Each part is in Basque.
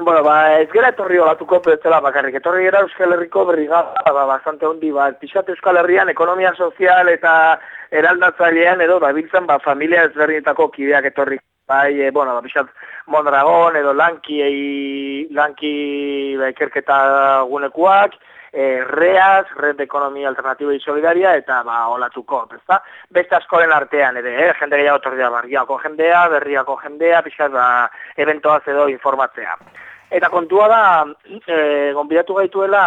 Bueno, ba, ez gera etorri olatuko petzela bakarrik. Etorri gara Euskal Herriko berrigada, ba, bastante hondi, ba, pixat Euskal Herrian ekonomia sozial eta eraldatzailean edo, ba, biltzen, ba, familia ezberdinetako kideak etorri. Bai, e, bueno, ba, pixat Mondragon edo lanki, e, lanki ba, ikerketa gunekuak, e, REAS, Red de Economía Alternativa y Solidaria, eta ba, olatuko, ezta? Beste askoren artean, ere, eh? jende gehiago torri da, barriako jendea, berriako jendea, pixat, ba, eventoaz edo informatzea. Eta kontua da, e, gonbidatu gaituela,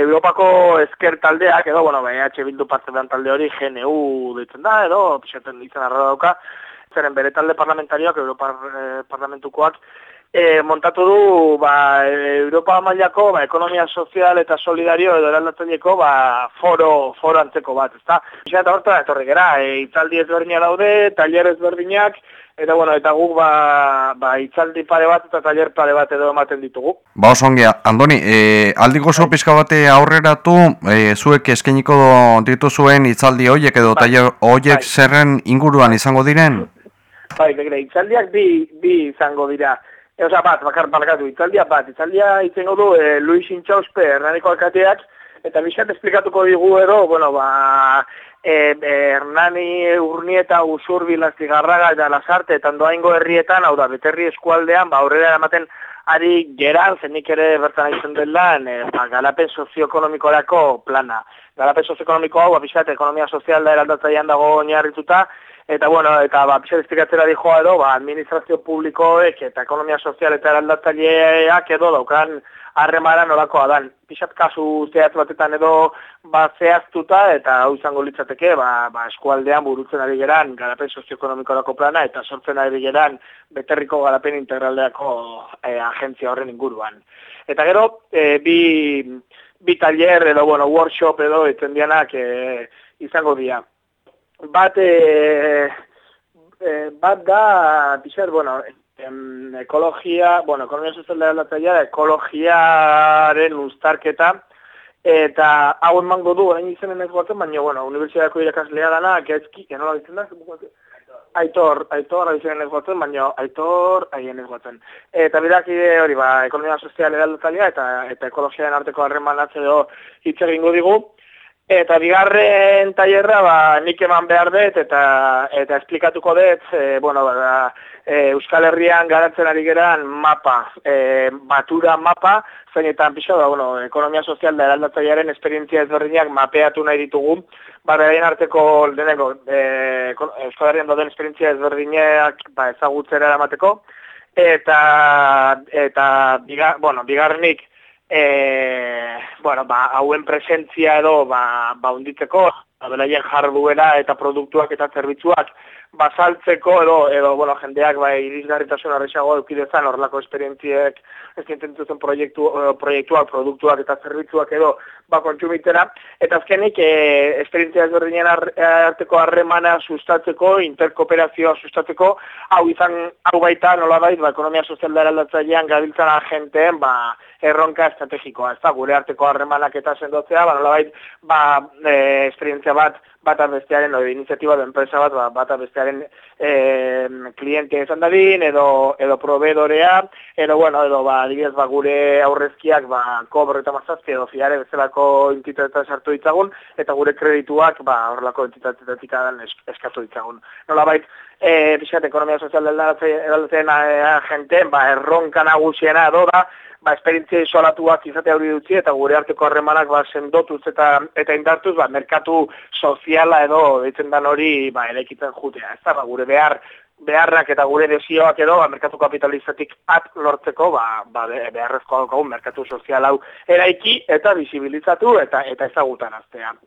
Europako esker taldeak, edo, bueno, bai, EH Bildu partzetan talde hori, GNU ditzen da, edo, pixaten ditzen arra dauka, zeren bere talde parlamentarioak, Europar eh, parlamentukoak, e, montatu du ba, Europa mailako ba, ekonomia sozial eta solidario edo eraldatzaileko ba, foro, foro antzeko bat, ezta? Isa eta horta etorri gera, e, itzaldi ezberdina daude, taller ezberdinak, eta bueno, eta guk ba, ba, itzaldi pare bat eta taller pare bat edo ematen ditugu. Ba, osongia, Andoni, e, aldiko zo pizka bate aurreratu, e, zuek eskeniko dituzuen itzaldi hoiek edo bai. taller hoiek bai. zerren inguruan izango diren? Bai, begira, itzaldiak bi, bi izango dira. Osa bat, bakar balkatu, itzaldia bat, itzaldia itzengo du e, Luis Intxauspe, Hernaniko alkateak, eta bizat esplikatuko digu edo, bueno, ba, e, e, Hernani urnieta usur bilaztigarraga eta lasarte, eta doaingo herrietan, hau da, beterri eskualdean, ba, aurrera ematen ari geran, zenik ere bertan aizen den lan, e, ba, galapen sozioekonomikorako plana. Galapen sozioekonomiko hau, ba, bizat, ekonomia sozial da eraldatzaian dago oinarrituta, Eta bueno, eta ba, pixar esplikatzera dijoa edo, ba, administrazio publikoek eta ekonomia sozial eta eraldatzaileak edo daukan harremara nolakoa dan. Pixat kasu zehatz batetan edo ba, zehaztuta eta hau izango litzateke ba, ba, eskualdean burutzen ari geran garapen sozioekonomikorako plana eta sortzen ari geran beterriko garapen integraldeako e, agentzia horren inguruan. Eta gero, e, bi, bi taller edo bueno, workshop edo etendianak e, izango dira bat e, e, bat da pixar, bueno, em, ekologia, bueno, ekonomia sozial da ekologiaren ustarketa, eta hau emango du, hain izenen ez guatzen, baina, bueno, universitateko irakaslea dana, kezki, enola ditzen da, Aitor, aitor, aizen ez guatzen, baina aitor, aien ez guatzen. Eta bidak hori, ba, ekonomia sozial edaldatalea eta, eta ekologiaren arteko harreman atzeo hitz egingo digu. Eta bigarren tailerra ba, nik eman behar dut eta eta esplikatuko dut, e, bueno, ba, e, Euskal Herrian garatzen ari geran mapa, e, batura mapa, zeinetan pixo, ba, bueno, ekonomia sozial da eraldatzaiaren esperientzia ezberdinak mapeatu nahi ditugu, bara arteko deneko, e, Euskal Herrian doden esperientzia ezberdinak ba, ezagutzera eramateko, eta, eta biga, bueno, bigarrenik, e, bueno, ba, hauen presentzia edo ba, ba unditzeko, abelaien jarduera eta produktuak eta zerbitzuak basaltzeko edo, edo bueno, jendeak ba, irizgarritasun arrexago eukidezan horrelako esperientziek ez zen proiektu, proiektuak, produktuak eta zerbitzuak edo ba, kontsumitera. Eta azkenik, e, esperientzia ezberdinen arteko harremana sustatzeko, interkooperazioa sustatzeko, hau izan, hau baita nola ba, ekonomia sozial da eraldatzailean gabiltzan agenteen, ba, erronka estrategikoa, ez da, gure arteko harremanak eta sendotzea, ba, nola ba, e, esperientzia bat, bata bestearen, edo iniziatiba de enpresa bat, ba, bata bestearen e, kliente izan dadin, edo, edo proveedorea, edo, bueno, edo, ba, adibidez, ba, gure aurrezkiak, ba, kobro eta mazazki, edo fiare bezalako entitatea sartu ditzagun, eta gure kredituak, ba, horrelako entitateetik adan eskatu ditzagun. Nola bait, e, pixat, ekonomia sozial eraldatzen agente, ba, erronka nagusiena edo da, ba, esperientzia isolatuak izatea hori dutzi, eta gure arteko harremanak ba, sendotuz eta eta indartuz, ba, merkatu soziala edo ditzen dan hori ba, erekitzen jutea. Ez da, ba, gure behar, beharrak eta gure desioak edo, ba, merkatu kapitalizatik at lortzeko, ba, ba, beharrezko merkatu sozial hau eraiki eta bisibilizatu eta eta ezagutan aztean.